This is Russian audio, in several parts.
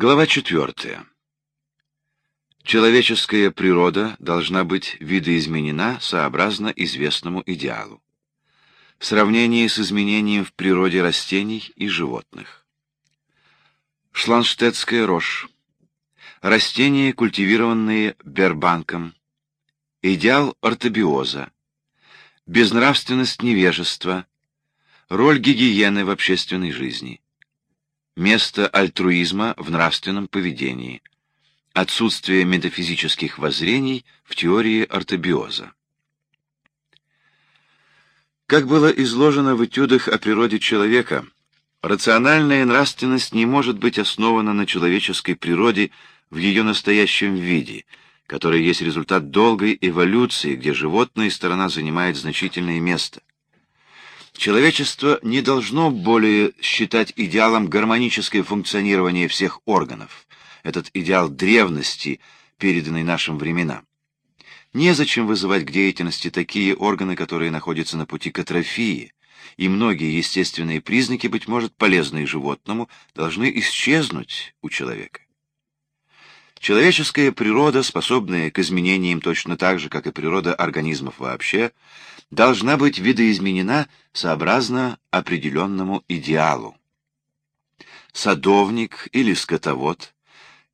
Глава четвертая. Человеческая природа должна быть видоизменена сообразно известному идеалу. В сравнении с изменением в природе растений и животных. Шланштетская рожь. Растения, культивированные Бербанком. Идеал ортобиоза. Безнравственность невежества. Роль гигиены в общественной жизни. Место альтруизма в нравственном поведении. Отсутствие метафизических воззрений в теории ортобиоза. Как было изложено в этюдах о природе человека, рациональная нравственность не может быть основана на человеческой природе в ее настоящем виде, который есть результат долгой эволюции, где животная сторона занимает значительное место. Человечество не должно более считать идеалом гармоническое функционирование всех органов, этот идеал древности, переданный нашим временам. Незачем вызывать к деятельности такие органы, которые находятся на пути к атрофии, и многие естественные признаки, быть может, полезные животному, должны исчезнуть у человека. Человеческая природа, способная к изменениям точно так же, как и природа организмов вообще, должна быть видоизменена сообразно определенному идеалу. Садовник или скотовод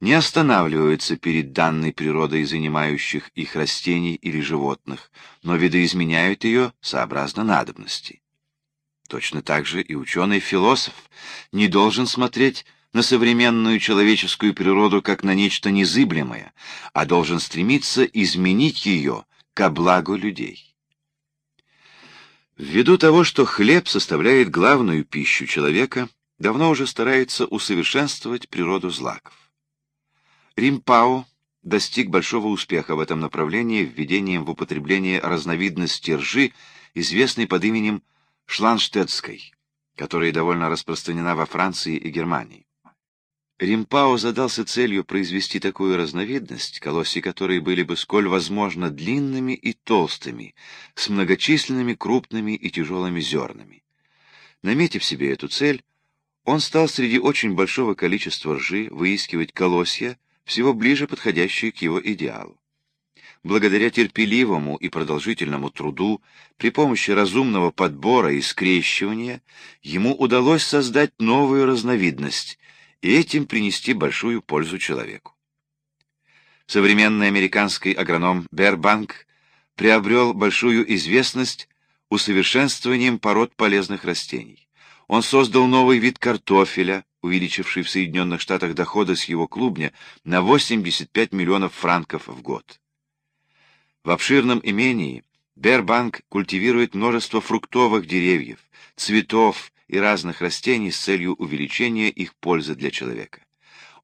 не останавливаются перед данной природой занимающих их растений или животных, но видоизменяют ее сообразно надобности. Точно так же и ученый-философ не должен смотреть на современную человеческую природу как на нечто незыблемое, а должен стремиться изменить ее ко благу людей. Ввиду того, что хлеб составляет главную пищу человека, давно уже старается усовершенствовать природу злаков. Римпао достиг большого успеха в этом направлении введением в употребление разновидности ржи, известной под именем шланштетской, которая довольно распространена во Франции и Германии. Римпао задался целью произвести такую разновидность, колосья которой были бы сколь возможно длинными и толстыми, с многочисленными крупными и тяжелыми зернами. Наметив себе эту цель, он стал среди очень большого количества ржи выискивать колосья, всего ближе подходящие к его идеалу. Благодаря терпеливому и продолжительному труду, при помощи разумного подбора и скрещивания, ему удалось создать новую разновидность — и этим принести большую пользу человеку. Современный американский агроном Бербанк приобрел большую известность усовершенствованием пород полезных растений. Он создал новый вид картофеля, увеличивший в Соединенных Штатах доходы с его клубня на 85 миллионов франков в год. В обширном имении Бербанк культивирует множество фруктовых деревьев, цветов, и разных растений с целью увеличения их пользы для человека.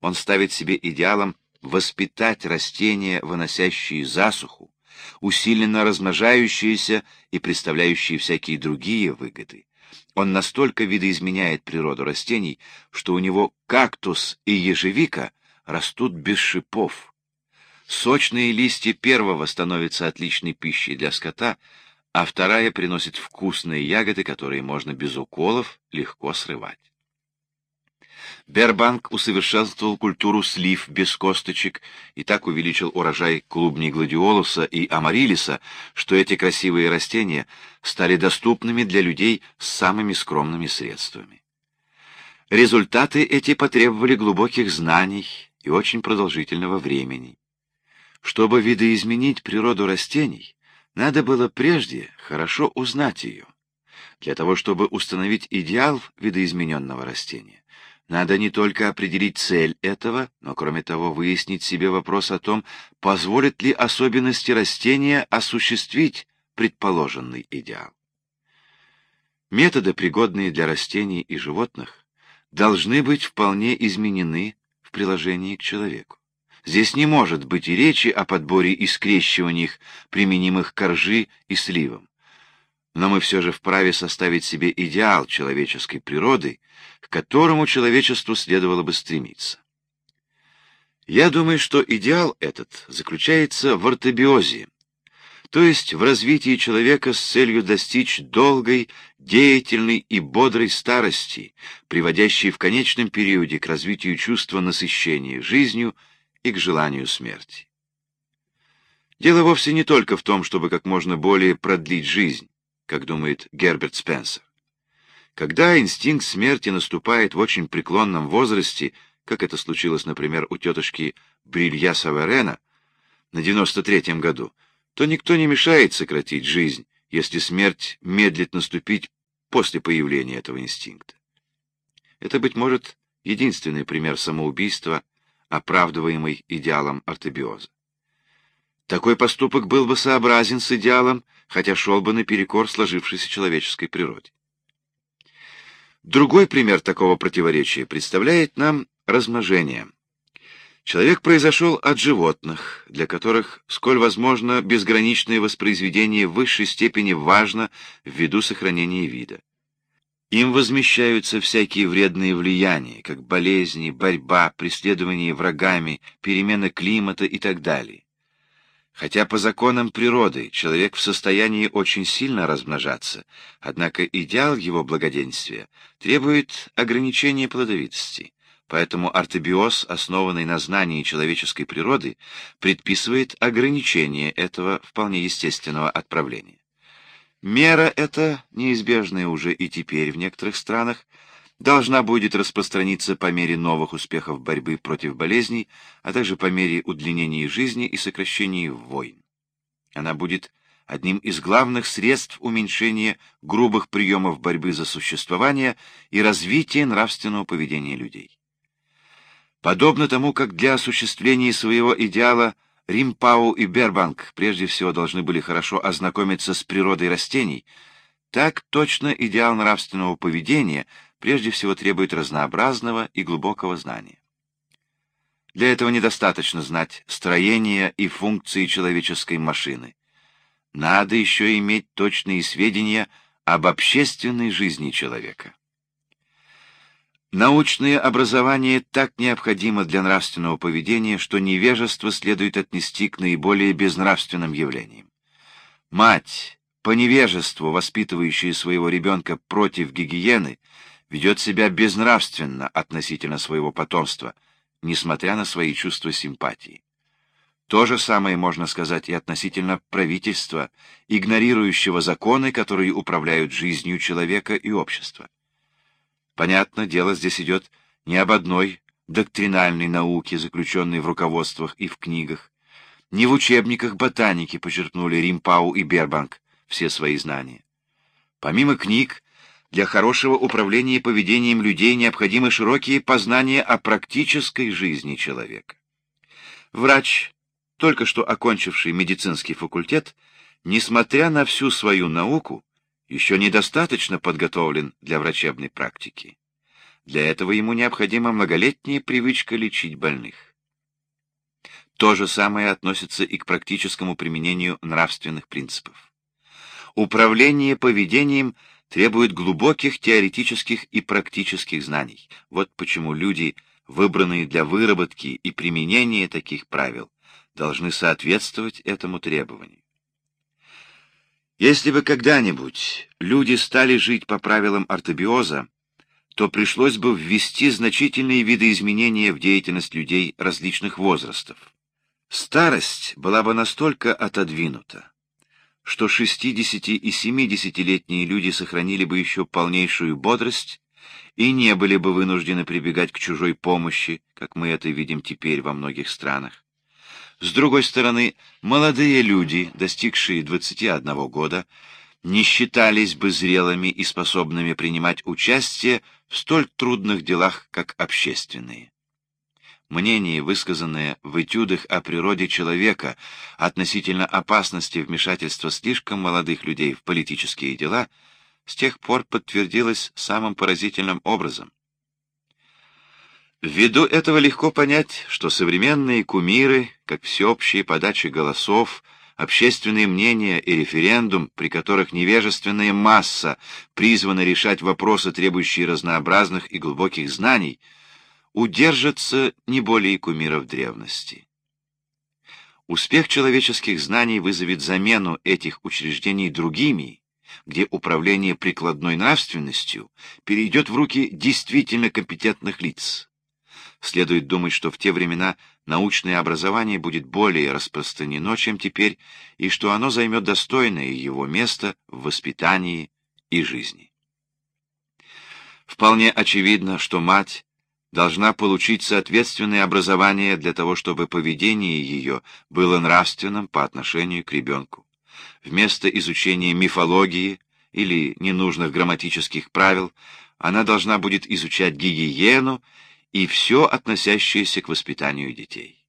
Он ставит себе идеалом воспитать растения, выносящие засуху, усиленно размножающиеся и представляющие всякие другие выгоды. Он настолько видоизменяет природу растений, что у него кактус и ежевика растут без шипов. Сочные листья первого становятся отличной пищей для скота, а вторая приносит вкусные ягоды, которые можно без уколов легко срывать. Бербанк усовершенствовал культуру слив без косточек и так увеличил урожай клубней гладиолуса и амарилиса, что эти красивые растения стали доступными для людей с самыми скромными средствами. Результаты эти потребовали глубоких знаний и очень продолжительного времени. Чтобы видоизменить природу растений, надо было прежде хорошо узнать ее. Для того, чтобы установить идеал видоизмененного растения, надо не только определить цель этого, но, кроме того, выяснить себе вопрос о том, позволят ли особенности растения осуществить предположенный идеал. Методы, пригодные для растений и животных, должны быть вполне изменены в приложении к человеку. Здесь не может быть и речи о подборе и скрещивании их, применимых к ржи и сливам. Но мы все же вправе составить себе идеал человеческой природы, к которому человечеству следовало бы стремиться. Я думаю, что идеал этот заключается в ортобиозе, то есть в развитии человека с целью достичь долгой, деятельной и бодрой старости, приводящей в конечном периоде к развитию чувства насыщения жизнью и к желанию смерти. Дело вовсе не только в том, чтобы как можно более продлить жизнь, как думает Герберт Спенсер. Когда инстинкт смерти наступает в очень преклонном возрасте, как это случилось, например, у тетушки Брилья Саверена на 93-м году, то никто не мешает сократить жизнь, если смерть медлит наступить после появления этого инстинкта. Это, быть может, единственный пример самоубийства, оправдываемый идеалом ортобиоза. Такой поступок был бы сообразен с идеалом, хотя шел бы наперекор сложившейся человеческой природе. Другой пример такого противоречия представляет нам размножение – Человек произошел от животных, для которых, сколь возможно, безграничное воспроизведение в высшей степени важно ввиду сохранения вида. Им возмещаются всякие вредные влияния, как болезни, борьба, преследование врагами, перемена климата и так далее. Хотя по законам природы человек в состоянии очень сильно размножаться, однако идеал его благоденствия требует ограничения плодовитости. Поэтому артобиоз, основанный на знании человеческой природы, предписывает ограничение этого вполне естественного отправления. Мера эта, неизбежная уже и теперь в некоторых странах, должна будет распространиться по мере новых успехов борьбы против болезней, а также по мере удлинения жизни и сокращения войн. Она будет одним из главных средств уменьшения грубых приемов борьбы за существование и развития нравственного поведения людей. Подобно тому, как для осуществления своего идеала Римпау и Бербанк прежде всего должны были хорошо ознакомиться с природой растений, так точно идеал нравственного поведения прежде всего требует разнообразного и глубокого знания. Для этого недостаточно знать строение и функции человеческой машины. Надо еще иметь точные сведения об общественной жизни человека. Научное образование так необходимо для нравственного поведения, что невежество следует отнести к наиболее безнравственным явлениям. Мать, по невежеству воспитывающая своего ребенка против гигиены, ведет себя безнравственно относительно своего потомства, несмотря на свои чувства симпатии. То же самое можно сказать и относительно правительства, игнорирующего законы, которые управляют жизнью человека и общества. Понятно, дело здесь идет не об одной доктринальной науке, заключенной в руководствах и в книгах. Не в учебниках ботаники почерпнули Римпау и Бербанк все свои знания. Помимо книг, для хорошего управления поведением людей необходимы широкие познания о практической жизни человека. Врач, только что окончивший медицинский факультет, несмотря на всю свою науку, еще недостаточно подготовлен для врачебной практики. Для этого ему необходима многолетняя привычка лечить больных. То же самое относится и к практическому применению нравственных принципов. Управление поведением требует глубоких теоретических и практических знаний. Вот почему люди, выбранные для выработки и применения таких правил, должны соответствовать этому требованию. Если бы когда-нибудь люди стали жить по правилам ортобиоза, то пришлось бы ввести значительные видоизменения в деятельность людей различных возрастов. Старость была бы настолько отодвинута, что 60- и 70-летние люди сохранили бы еще полнейшую бодрость и не были бы вынуждены прибегать к чужой помощи, как мы это видим теперь во многих странах. С другой стороны, молодые люди, достигшие 21 года, не считались бы зрелыми и способными принимать участие в столь трудных делах, как общественные. Мнение, высказанное в этюдах о природе человека относительно опасности вмешательства слишком молодых людей в политические дела, с тех пор подтвердилось самым поразительным образом. Ввиду этого легко понять, что современные кумиры, как всеобщие подачи голосов, общественные мнения и референдум, при которых невежественная масса призвана решать вопросы, требующие разнообразных и глубоких знаний, удержатся не более кумиров древности. Успех человеческих знаний вызовет замену этих учреждений другими, где управление прикладной нравственностью перейдет в руки действительно компетентных лиц. Следует думать, что в те времена научное образование будет более распространено, чем теперь, и что оно займет достойное его место в воспитании и жизни. Вполне очевидно, что мать должна получить соответственное образование для того, чтобы поведение ее было нравственным по отношению к ребенку. Вместо изучения мифологии или ненужных грамматических правил, она должна будет изучать гигиену и все относящееся к воспитанию детей.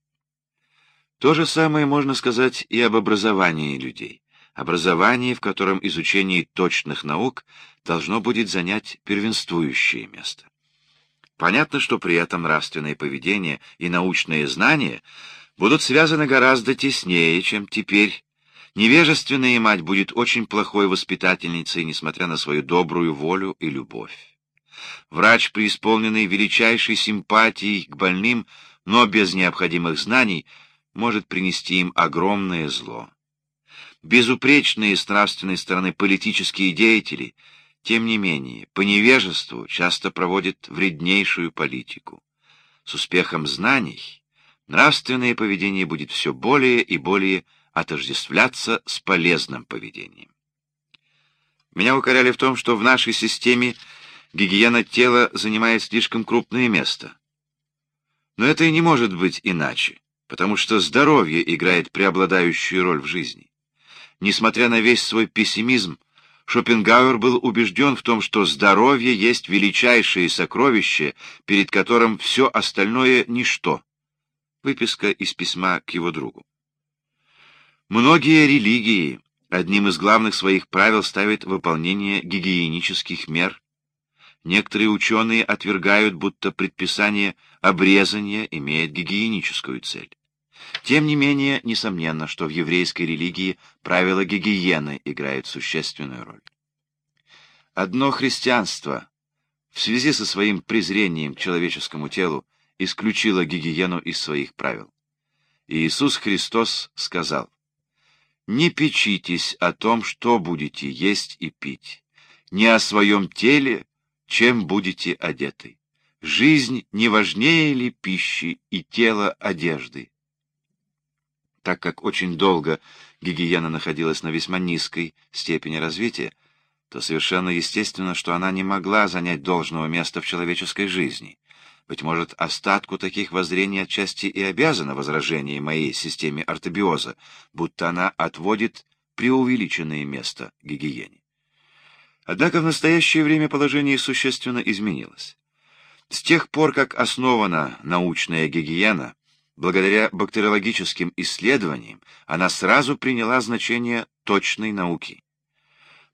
То же самое можно сказать и об образовании людей. Образование, в котором изучение точных наук должно будет занять первенствующее место. Понятно, что при этом нравственное поведение и научные знания будут связаны гораздо теснее, чем теперь. Невежественная мать будет очень плохой воспитательницей, несмотря на свою добрую волю и любовь. Врач, преисполненный величайшей симпатией к больным, но без необходимых знаний, может принести им огромное зло. Безупречные с нравственной стороны политические деятели — тем не менее, по невежеству часто проводит вреднейшую политику. С успехом знаний нравственное поведение будет все более и более отождествляться с полезным поведением. Меня укоряли в том, что в нашей системе гигиена тела занимает слишком крупное место. Но это и не может быть иначе, потому что здоровье играет преобладающую роль в жизни. Несмотря на весь свой пессимизм, Шопенгауэр был убежден в том, что здоровье есть величайшее сокровище, перед которым все остальное — ничто. Выписка из письма к его другу. Многие религии одним из главных своих правил ставят выполнение гигиенических мер. Некоторые ученые отвергают, будто предписание обрезания имеет гигиеническую цель. Тем не менее, несомненно, что в еврейской религии правила гигиены играют существенную роль. Одно христианство в связи со своим презрением к человеческому телу исключило гигиену из своих правил. Иисус Христос сказал, «Не печитесь о том, что будете есть и пить, не о своем теле, чем будете одеты. Жизнь не важнее ли пищи и тело одежды? Так как очень долго гигиена находилась на весьма низкой степени развития, то совершенно естественно, что она не могла занять должного места в человеческой жизни. Быть может, остатку таких воззрений отчасти и обязано возражение моей системе ортобиоза, будто она отводит преувеличенное место гигиене. Однако в настоящее время положение существенно изменилось. С тех пор, как основана научная гигиена, Благодаря бактериологическим исследованиям она сразу приняла значение точной науки.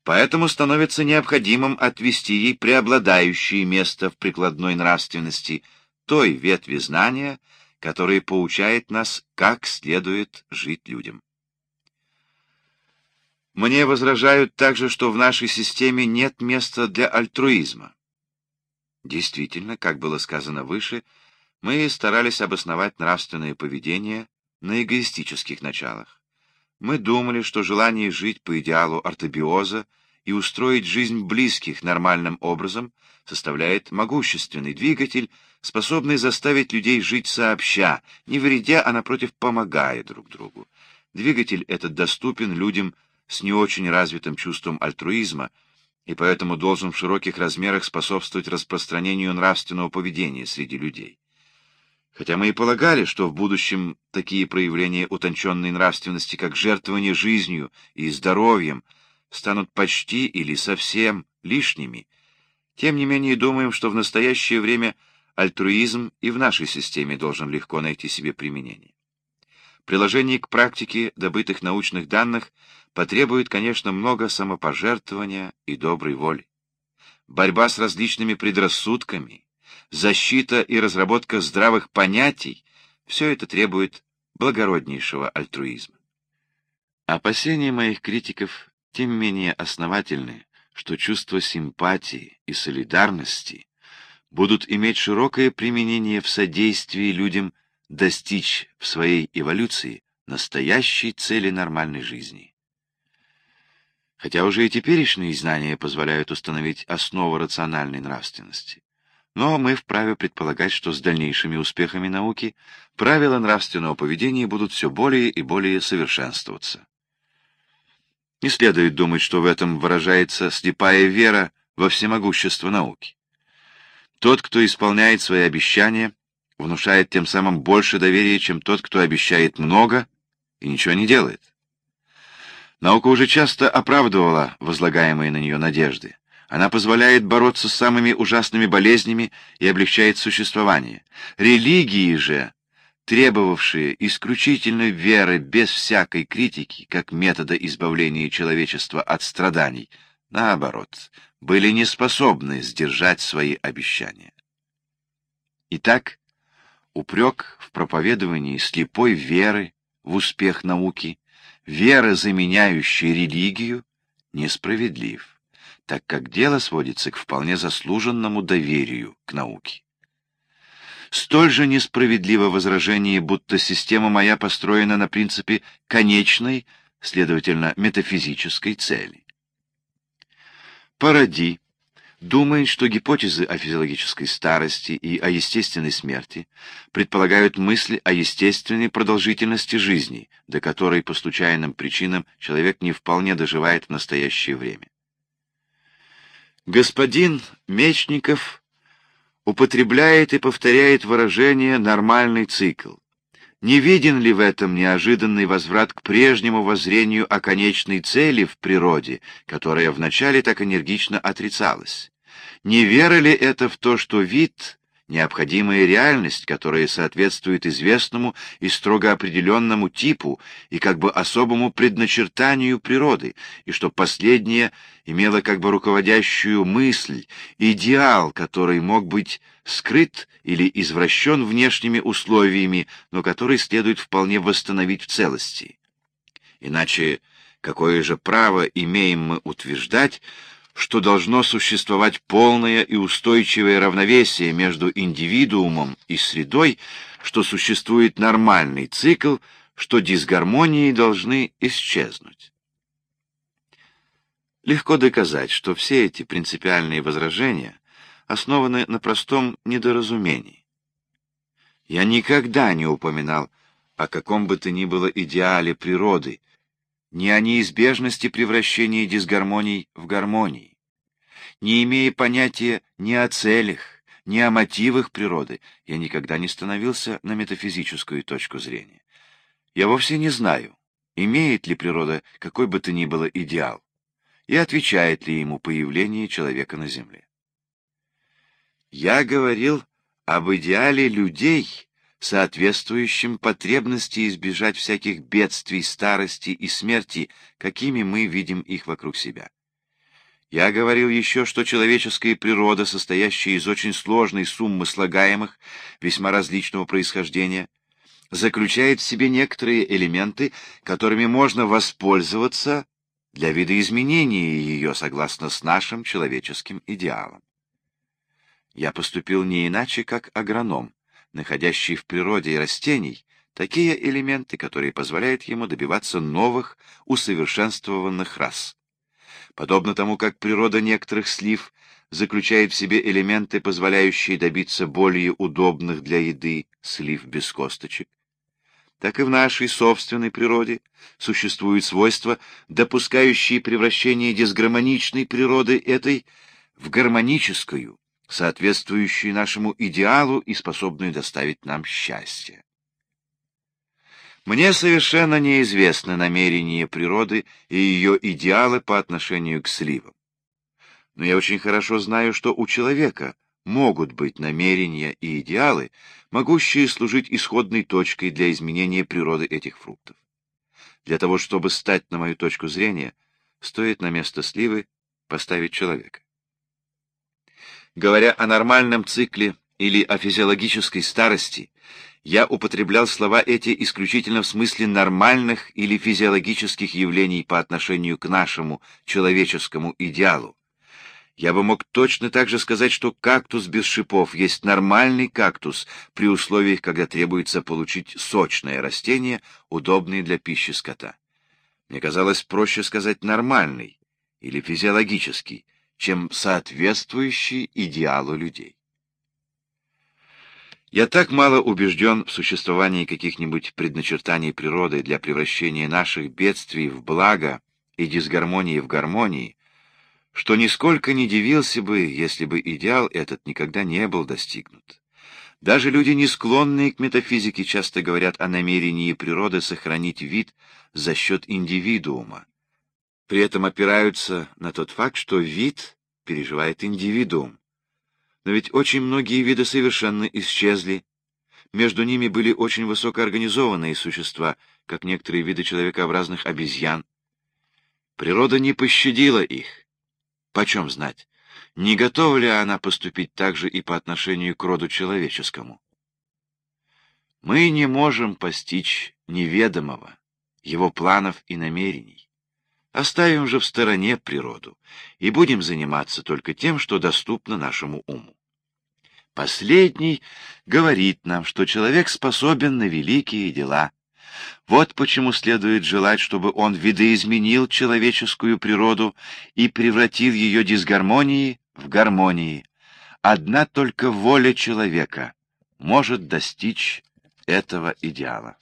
Поэтому становится необходимым отвести ей преобладающее место в прикладной нравственности той ветви знания, которая поучает нас, как следует жить людям. Мне возражают также, что в нашей системе нет места для альтруизма. Действительно, как было сказано выше, мы старались обосновать нравственное поведение на эгоистических началах. Мы думали, что желание жить по идеалу ортобиоза и устроить жизнь близких нормальным образом составляет могущественный двигатель, способный заставить людей жить сообща, не вредя, а напротив помогая друг другу. Двигатель этот доступен людям с не очень развитым чувством альтруизма, и поэтому должен в широких размерах способствовать распространению нравственного поведения среди людей. Хотя мы и полагали, что в будущем такие проявления утонченной нравственности, как жертвование жизнью и здоровьем, станут почти или совсем лишними, тем не менее думаем, что в настоящее время альтруизм и в нашей системе должен легко найти себе применение. Приложение к практике добытых научных данных потребует, конечно, много самопожертвования и доброй воли. Борьба с различными предрассудками, защита и разработка здравых понятий — все это требует благороднейшего альтруизма. Опасения моих критиков тем менее основательны, что чувство симпатии и солидарности будут иметь широкое применение в содействии людям достичь в своей эволюции настоящей цели нормальной жизни. Хотя уже и теперешние знания позволяют установить основу рациональной нравственности. Но мы вправе предполагать, что с дальнейшими успехами науки правила нравственного поведения будут все более и более совершенствоваться. Не следует думать, что в этом выражается слепая вера во всемогущество науки. Тот, кто исполняет свои обещания, внушает тем самым больше доверия, чем тот, кто обещает много и ничего не делает. Наука уже часто оправдывала возлагаемые на нее надежды. Она позволяет бороться с самыми ужасными болезнями и облегчает существование. Религии же, требовавшие исключительной веры без всякой критики, как метода избавления человечества от страданий, наоборот, были не способны сдержать свои обещания. Итак, упрек в проповедовании слепой веры в успех науки, веры, заменяющей религию, несправедлив, так как дело сводится к вполне заслуженному доверию к науке. Столь же несправедливо возражение, будто система моя построена на принципе конечной, следовательно, метафизической цели. Паради думает, что гипотезы о физиологической старости и о естественной смерти предполагают мысли о естественной продолжительности жизни, до которой по случайным причинам человек не вполне доживает в настоящее время. Господин Мечников употребляет и повторяет выражение «нормальный цикл». Не виден ли в этом неожиданный возврат к прежнему воззрению о конечной цели в природе, которая вначале так энергично отрицалась? Не вера ли это в то, что вид — необходимая реальность, которая соответствует известному и строго определенному типу и как бы особому предначертанию природы, и что последнее имело как бы руководящую мысль, идеал, который мог быть скрыт или извращен внешними условиями, но который следует вполне восстановить в целости. Иначе какое же право имеем мы утверждать, что должно существовать полное и устойчивое равновесие между индивидуумом и средой, что существует нормальный цикл, что дисгармонии должны исчезнуть. Легко доказать, что все эти принципиальные возражения основаны на простом недоразумении. Я никогда не упоминал о каком бы то ни было идеале природы, ни о неизбежности превращения дисгармоний в гармонии. Не имея понятия ни о целях, ни о мотивах природы, я никогда не становился на метафизическую точку зрения. Я вовсе не знаю, имеет ли природа какой бы то ни было идеал, и отвечает ли ему появление человека на Земле. Я говорил об идеале людей, соответствующим потребности избежать всяких бедствий, старости и смерти, какими мы видим их вокруг себя. Я говорил еще, что человеческая природа, состоящая из очень сложной суммы слагаемых, весьма различного происхождения, заключает в себе некоторые элементы, которыми можно воспользоваться для видоизменения ее согласно с нашим человеческим идеалом. Я поступил не иначе, как агроном, находящий в природе и растений такие элементы, которые позволяют ему добиваться новых, усовершенствованных рас. Подобно тому, как природа некоторых слив заключает в себе элементы, позволяющие добиться более удобных для еды слив без косточек, так и в нашей собственной природе существуют свойства, допускающие превращение дисгармоничной природы этой в гармоническую, соответствующую нашему идеалу и способную доставить нам счастье. Мне совершенно неизвестны намерения природы и ее идеалы по отношению к сливам. Но я очень хорошо знаю, что у человека могут быть намерения и идеалы, могущие служить исходной точкой для изменения природы этих фруктов. Для того, чтобы стать на мою точку зрения, стоит на место сливы поставить человека. Говоря о нормальном цикле или о физиологической старости, я употреблял слова эти исключительно в смысле нормальных или физиологических явлений по отношению к нашему человеческому идеалу. Я бы мог точно так же сказать, что кактус без шипов есть нормальный кактус при условиях, когда требуется получить сочное растение, удобное для пищи скота. Мне казалось проще сказать «нормальный» или «физиологический», чем соответствующий идеалу людей. Я так мало убежден в существовании каких-нибудь предначертаний природы для превращения наших бедствий в благо и дисгармонии в гармонии, что нисколько не дивился бы, если бы идеал этот никогда не был достигнут. Даже люди, не склонные к метафизике, часто говорят о намерении природы сохранить вид за счет индивидуума. При этом опираются на тот факт, что вид переживает индивидуум. Но ведь очень многие виды совершенно исчезли. Между ними были очень высокоорганизованные существа, как некоторые виды человекообразных обезьян. Природа не пощадила их. Почем знать, не готова ли она поступить так же и по отношению к роду человеческому? Мы не можем постичь неведомого, его планов и намерений. Оставим же в стороне природу и будем заниматься только тем, что доступно нашему уму. Последний говорит нам, что человек способен на великие дела, вот почему следует желать, чтобы он видоизменил человеческую природу и превратил ее дисгармонии в гармонии. Одна только воля человека может достичь этого идеала.